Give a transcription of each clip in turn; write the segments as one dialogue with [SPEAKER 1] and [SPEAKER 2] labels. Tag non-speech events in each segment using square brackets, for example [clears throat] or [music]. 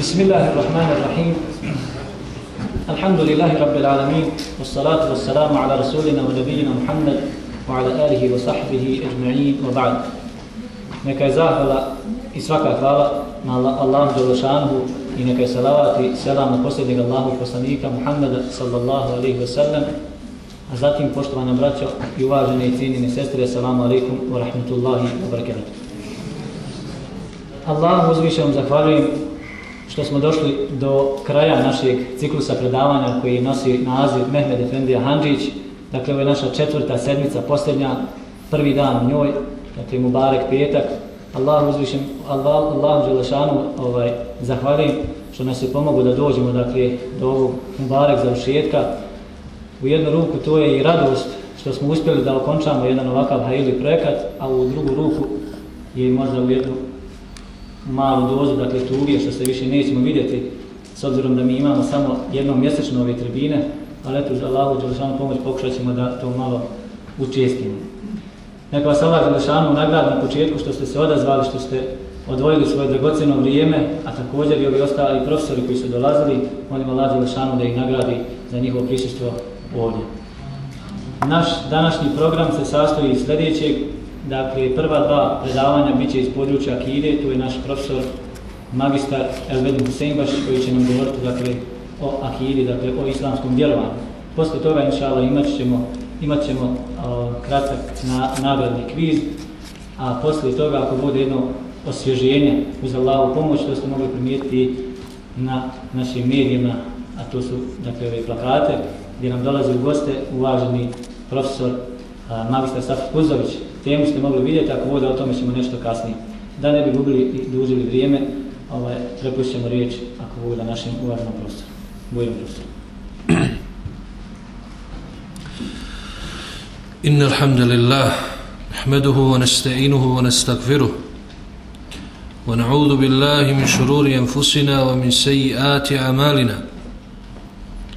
[SPEAKER 1] بسم الله الرحمن الرحيم الحمد لله رب العالمين والصلاة والسلام على رسولنا ونبينا محمد وعلى آله وصحبه أجمعين وبعد neka je zahvala i svaka hvala na Allahu Đelešanhu i neka je salavat i selam na posljednjeg Allahu poslanika Muhammeda sallallahu alaihi wa sallam a zatim poštovana braćo i uvažene i cijenine sestre assalamu alaikum wa rahmatullahi wa barakatuh Allah uzvišenom zahvaljujem što smo došli do kraja našeg ciklusa predavanja koji nosi naziv Mehmed Efendija Hanđić. Dakle, ovo je naša četvrta sedmica, posljednja, prvi dan u njoj, dakle, Mubarek petak. Allah uzvišen, Allah, Allah Đelešanu ovaj, zahvalim što nas je pomogu da dođemo dakle, do ovog Mubarek završetka. U jednu ruku to je i radost što smo uspjeli da okončamo jedan ovakav hajili projekat, a u drugu ruku je možda u jednu malu dozu, dakle tuge, što se više nećemo vidjeti, s obzirom da mi imamo samo jednom mjesečno ove tribine, ali eto, za Allahu Đelešanu pomoć pokušat ćemo da to malo učestimo. Neka vas Allah Đelešanu nagrad na početku što ste se odazvali, što ste odvojili svoje dragoceno vrijeme, a također i ovi ostali profesori koji su dolazili, molim Allah Đelešanu da ih nagradi za njihovo prisustvo ovdje. Naš današnji program se sastoji iz sljedećeg, Dakle, prva dva predavanja bit će iz područja Akide, tu je naš profesor magistar Elvedin Huseinbaš koji će nam govoriti dakle, o Akidi, dakle, o islamskom djelovanju. Posle toga, inša imat ćemo, imat ćemo o, kratak na, nagradni kviz, a posle toga, ako bude jedno osvježenje uz Allahu pomoć, to ste mogli primijetiti na našim medijima, a to su dakle, ove plakate, gdje nam dolaze u goste uvaženi profesor magistar Safir Kuzović, temu ste mogli vidjeti, ako bude o tome ćemo nešto kasnije. Da ne bi gubili i dužili vrijeme, ovaj, prepušćemo riječ, ako bude našim uvažnom prostoru. Bujom prostoru.
[SPEAKER 2] إن الحمد لله نحمده ونستعينه ونستغفره ونعوذ بالله من شرور أنفسنا ومن سيئات أعمالنا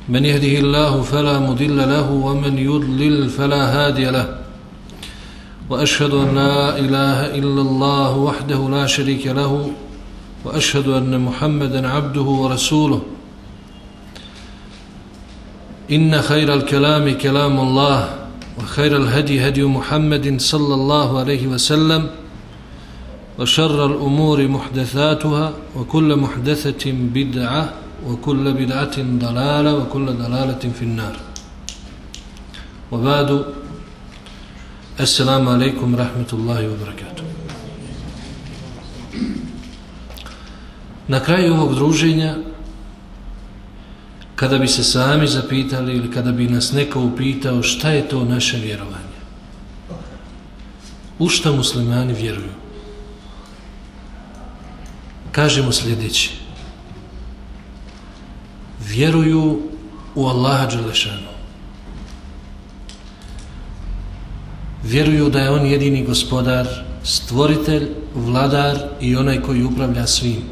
[SPEAKER 2] من يهده الله فلا مضل له ومن يضلل فلا هادي له. وأشهد أن لا إله إلا الله وحده لا شريك له وأشهد أن محمدا عبده ورسوله. إن خير الكلام كلام الله وخير الهدي هدي محمد صلى الله عليه وسلم وشر الأمور محدثاتها وكل محدثة بدعة وكل بدعه ضلاله وكل ضلاله في النار وبعد Assalamu alaikum rahmetullahi wa barakatuh. Na kraju ovog druženja, kada bi se sami zapitali ili kada bi nas neko upitao šta je to naše vjerovanje, u šta muslimani vjeruju, kažemo sljedeće. Vjeruju u Allaha Đelešanu. vjeruju da je on jedini gospodar, stvoritelj, vladar i onaj koji upravlja svim.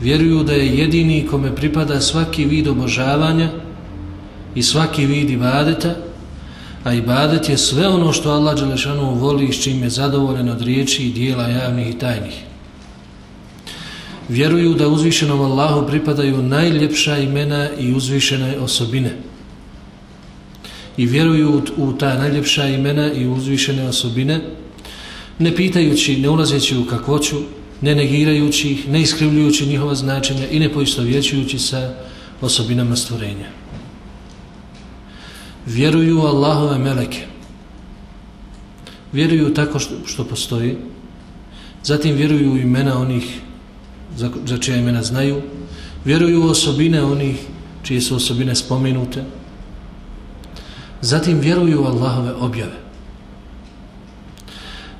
[SPEAKER 2] Vjeruju da je jedini kome pripada svaki vid obožavanja i svaki vid ibadeta, a ibadet je sve ono što Allah Đelešanu voli i s čim je zadovoljen od riječi i dijela javnih i tajnih. Vjeruju da uzvišenom Allahu pripadaju najljepša imena i uzvišene osobine i vjeruju u ta najljepša imena i uzvišene osobine, ne pitajući, ne ulazeći u kakvoću, ne negirajući ih, ne iskrivljujući njihova značenja i ne poistovjećujući sa osobinama stvorenja. Vjeruju Allahove meleke. Vjeruju tako što, što postoji. Zatim vjeruju u imena onih za, za čija imena znaju. Vjeruju u osobine onih čije su osobine spomenute. Zatim vjeruju u Allahove objave.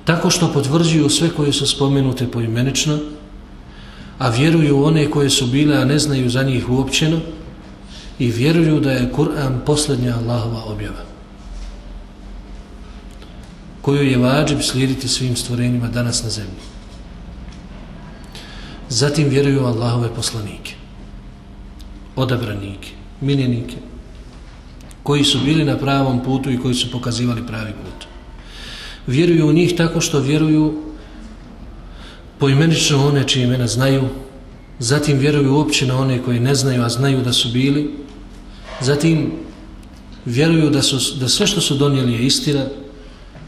[SPEAKER 2] Tako što potvrđuju sve koje su spomenute poimenično, a vjeruju u one koje su bile, a ne znaju za njih uopćeno, i vjeruju da je Kur'an posljednja Allahova objava, koju je vađib slijediti svim stvorenjima danas na zemlji. Zatim vjeruju Allahove poslanike, odabranike, miljenike, koji su bili na pravom putu i koji su pokazivali pravi put. Vjeruju u njih tako što vjeruju poimenično one čije imena znaju, Zatim vjeruju uopće na one koji ne znaju, a znaju da su bili. Zatim vjeruju da, su, da sve što su donijeli je istina,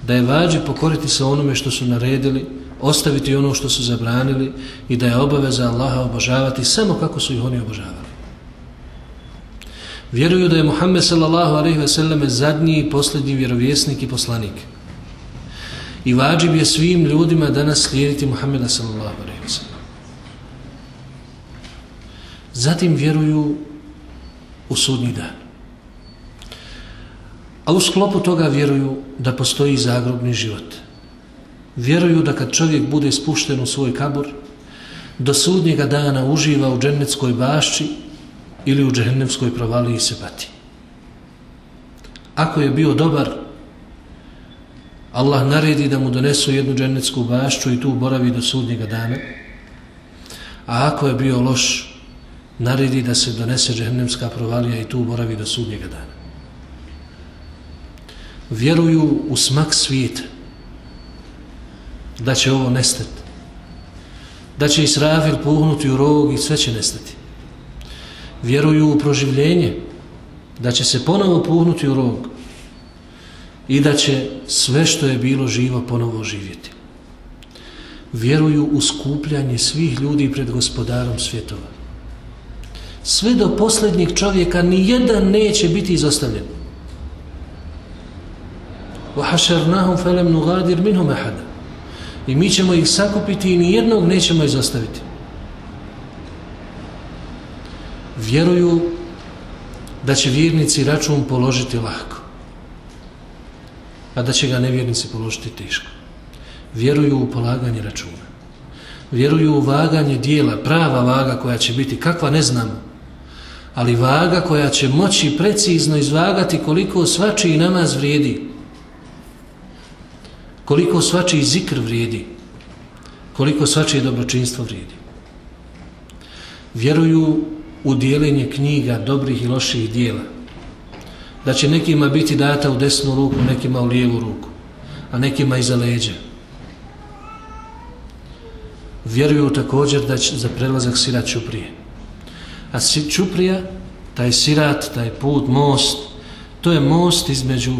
[SPEAKER 2] da je vađi pokoriti se onome što su naredili, ostaviti ono što su zabranili i da je obaveza Allaha obožavati samo kako su ih oni obožavali. Vjeruju da je Muhammed sallallahu alaihi ve selleme zadnji i posljednji vjerovjesnik i poslanik. I vađib je svim ljudima danas slijediti Muhammeda sallallahu alaihi ve selleme. Zatim vjeruju u sudnji dan. A u sklopu toga vjeruju da postoji zagrobni život. Vjeruju da kad čovjek bude spušten u svoj kabur, do sudnjega dana uživa u džennetskoj bašči ili u džehennemskoj provaliji se pati. Ako je bio dobar, Allah naredi da mu donesu jednu džennetsku bašću i tu boravi do sudnjega dana, a ako je bio loš, naredi da se donese džehennemska provalija i tu boravi do sudnjega dana. Vjeruju u smak svijeta, da će ovo nestati, da će Israfil puhnuti u rog i sve će nestati vjeruju u proživljenje, da će se ponovo puhnuti u rog i da će sve što je bilo živo ponovo živjeti. Vjeruju u skupljanje svih ljudi pred gospodarom svjetova. Sve do posljednjeg čovjeka ni jedan neće biti izostavljen. وَحَشَرْنَهُمْ فَلَمْ نُغَادِرْ مِنْهُمْ أَحَدًا I mi ćemo ih sakupiti i ni jednog nećemo izostaviti. vjeruju da će vjernici račun položiti lahko, a da će ga nevjernici položiti teško. Vjeruju u polaganje računa. Vjeruju u vaganje dijela, prava vaga koja će biti, kakva ne znamo, ali vaga koja će moći precizno izvagati koliko svačiji namaz vrijedi, koliko svačiji zikr vrijedi, koliko svačije dobročinstvo vrijedi. Vjeruju u dijelenje knjiga dobrih i loših dijela. Da će nekima biti data u desnu ruku, nekima u lijevu ruku, a nekima iza leđa. Vjeruju također da će za prelazak sirat čuprije. A čuprija, taj sirat, taj put, most, to je most između,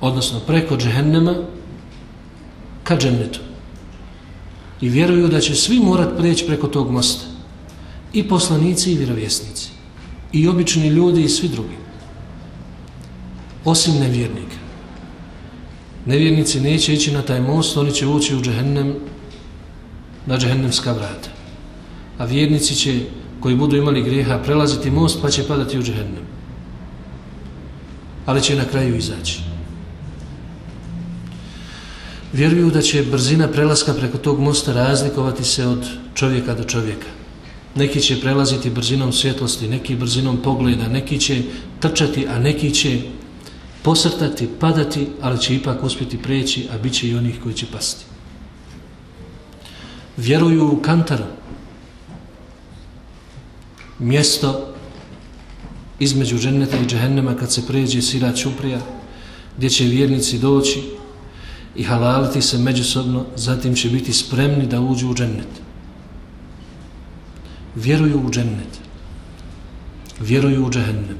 [SPEAKER 2] odnosno preko džehennema, ka džennetu. I vjeruju da će svi morat preći preko tog mosta. I poslanici i vjerovjesnici. I obični ljudi i svi drugi. Osim nevjernika. Nevjernici neće ići na taj most oni će ući u džehennem na džehennemska vrata. A vjernici će koji budu imali greha prelaziti most pa će padati u džehennem. Ali će na kraju izaći vjeruju da će brzina prelaska preko tog mosta razlikovati se od čovjeka do čovjeka neki će prelaziti brzinom svjetlosti, neki brzinom pogleda, neki će trčati, a neki će posrtati, padati, ali će ipak uspjeti preći, a bit će i onih koji će pasti. Vjeruju u kantaru, mjesto između dženneta i džehennema kad se pređe sira čuprija, gdje će vjernici doći i halaliti se međusobno, zatim će biti spremni da uđu u džennet vjeruju u džennet, vjeruju u džehennem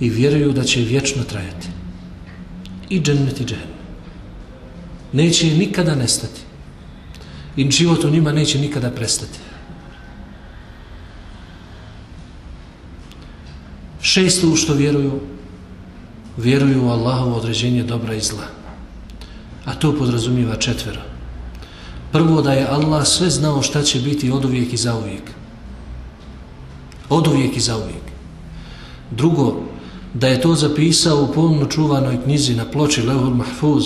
[SPEAKER 2] i vjeruju da će vječno trajati. I džennet i džehennem. Neće nikada nestati. I život u njima neće nikada prestati. Šesto u što vjeruju, vjeruju u Allahovo određenje dobra i zla. A to podrazumiva četvero. Prvo da je Allah sve znao šta će biti od uvijek i za uvijek od uvijek i za uvijek. Drugo, da je to zapisao u pomno čuvanoj knjizi na ploči Lehul Mahfuz.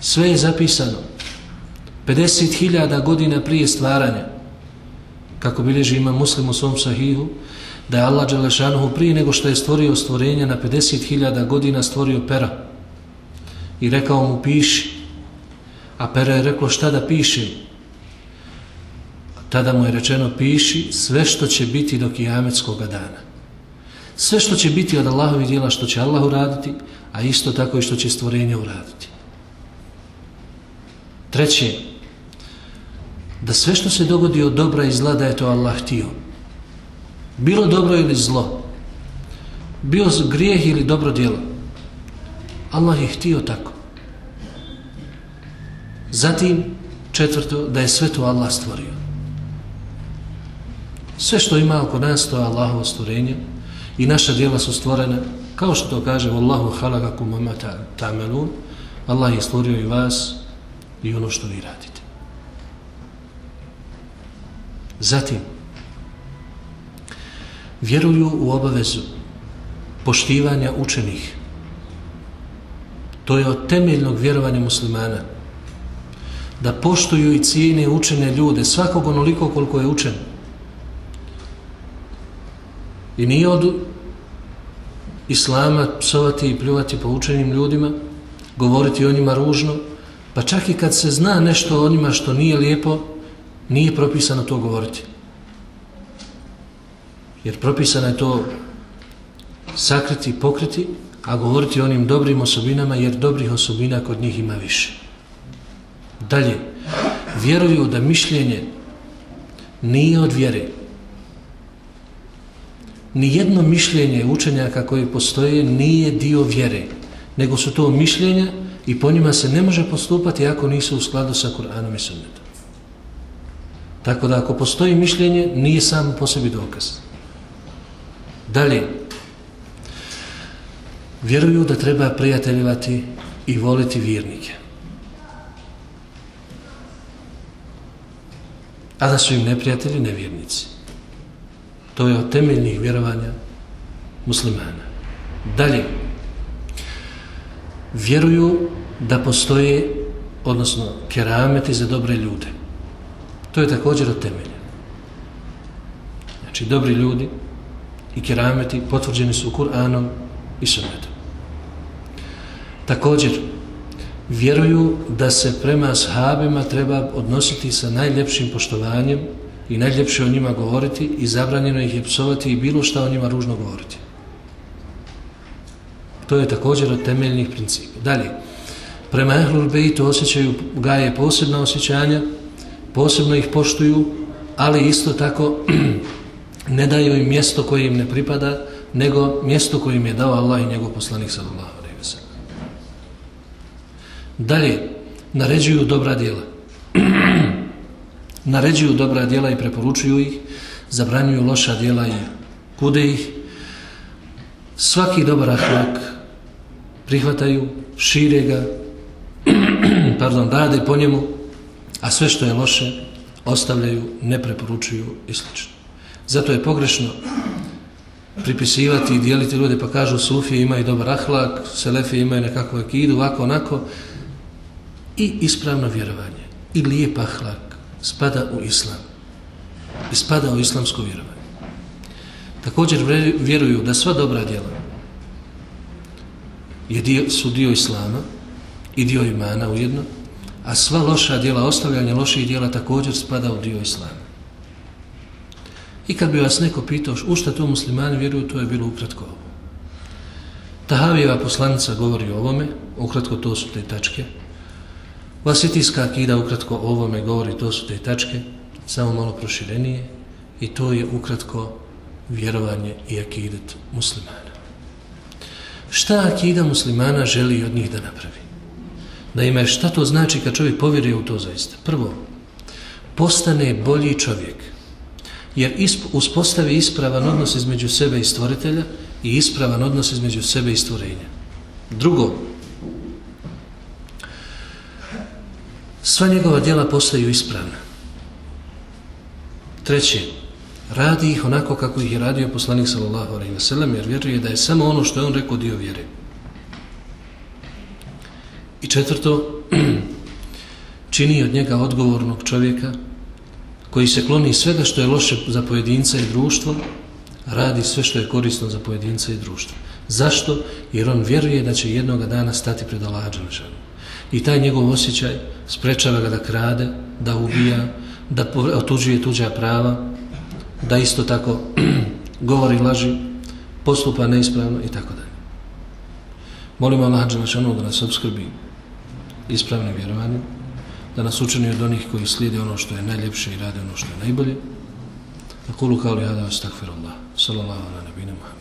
[SPEAKER 2] Sve je zapisano. 50.000 godina prije stvaranja, kako bilježi ima muslim u svom sahihu, da je Allah Đelešanuhu prije nego što je stvorio stvorenja na 50.000 godina stvorio pera. I rekao mu piši. A pera je rekao šta da pišem? tada mu je rečeno piši sve što će biti do kijametskog dana. Sve što će biti od Allahovi dijela što će Allah uraditi, a isto tako i što će stvorenje uraditi. Treće, da sve što se dogodi od dobra i zla da je to Allah htio. Bilo dobro ili zlo, bio grijeh ili dobro djelo, Allah je htio tako. Zatim, četvrto, da je sve to Allah stvorio. Sve što ima oko nas, to je Allahovo stvorenje i naša djela su stvorene, kao što to kaže Allahu halakakum ama ta'melun, Allah je stvorio i vas i ono što vi radite. Zatim, vjeruju u obavezu poštivanja učenih. To je od temeljnog vjerovanja muslimana. Da poštuju i cijene učene ljude, svakog onoliko koliko je učen. I nije od islama psovati i pljuvati po učenim ljudima, govoriti o njima ružno, pa čak i kad se zna nešto o njima što nije lijepo, nije propisano to govoriti. Jer propisano je to sakriti i pokriti, a govoriti o onim dobrim osobinama, jer dobrih osobina kod njih ima više. Dalje, vjeruju da mišljenje nije od vjere. Nijedno mišljenje učenjaka koji postoje nije dio vjere, nego su to mišljenja i po njima se ne može postupati ako nisu u skladu sa Kur'anom i Sunnetom. Tako da ako postoji mišljenje, nije samo po sebi dokaz. Dalje, vjeruju da treba prijateljivati i voliti vjernike. A da su im neprijatelji nevjernici. To je od temeljnih vjerovanja muslimana. Dalje, vjeruju da postoje, odnosno kerameti za dobre ljude. To je također od temelja. Znači, dobri ljudi i kerameti potvrđeni su Kur'anom i sunnetom. Također, vjeruju da se prema sahabima treba odnositi sa najljepšim poštovanjem i najljepše o njima govoriti i zabranjeno ih je psovati i bilo šta o njima ružno govoriti. To je također od temeljnih principa. Dalje, prema Ehlul Bejtu osjećaju gaje posebna osjećanja, posebno ih poštuju, ali isto tako [clears throat] ne daju im mjesto koje im ne pripada, nego mjesto koje im je dao Allah i njegov poslanik sallallahu alejhi ve sellem. Dalje naređuju dobra djela. [clears throat] naređuju dobra djela i preporučuju ih, zabranjuju loša djela i kude ih. Svaki dobar ahlak prihvataju, šire ga, [clears throat] pardon, rade po njemu, a sve što je loše ostavljaju, ne preporučuju i slično. Zato je pogrešno pripisivati i dijeliti ljude pa kažu sufije imaju dobar ahlak, selefije imaju nekakvu akidu, ovako, onako. I ispravno vjerovanje i lijep ahlak spada u islam. I spada u islamsko vjerovanje. Također vjeruju da sva dobra djela je dio, su dio islama i dio imana ujedno, a sva loša djela, ostavljanje loših djela također spada u dio islama. I kad bi vas neko pitao u šta to muslimani vjeruju, to je bilo ukratko ovo. Tahavijeva poslanica govori o ovome, ukratko to su te tačke. Vasitijska akida ukratko o ovome govori, to su te tačke, samo malo proširenije. I to je ukratko vjerovanje i akidet muslimana. Šta akida muslimana želi od njih da napravi? Da ima šta to znači kad čovjek povjeruje u to zaista? Prvo, postane bolji čovjek jer isp, uspostavi ispravan odnos između sebe i stvoritelja i ispravan odnos između sebe i stvorenja. Drugo, sva njegova djela postaju ispravna. Treće, radi ih onako kako ih je radio poslanik sallallahu alaihi wa sallam, jer vjeruje da je samo ono što je on rekao dio vjere. I četvrto, [clears throat] čini od njega odgovornog čovjeka, koji se kloni svega što je loše za pojedinca i društvo, radi sve što je korisno za pojedinca i društvo. Zašto? Jer on vjeruje da će jednoga dana stati pred Allah I taj njegov osjećaj sprečava ga da krade, da ubija, da otuđuje tuđa prava, da isto tako [clears throat] govori laži, postupa neispravno i tako dalje. Molimo Allah Đelešanu da nas obskrbi ispravnim vjerovanjem, da nas učini od onih koji slijede ono što je najljepše i rade ono što je najbolje. Na kulu kao li hada vas takfirullah. Salallahu ala nabine Muhammed.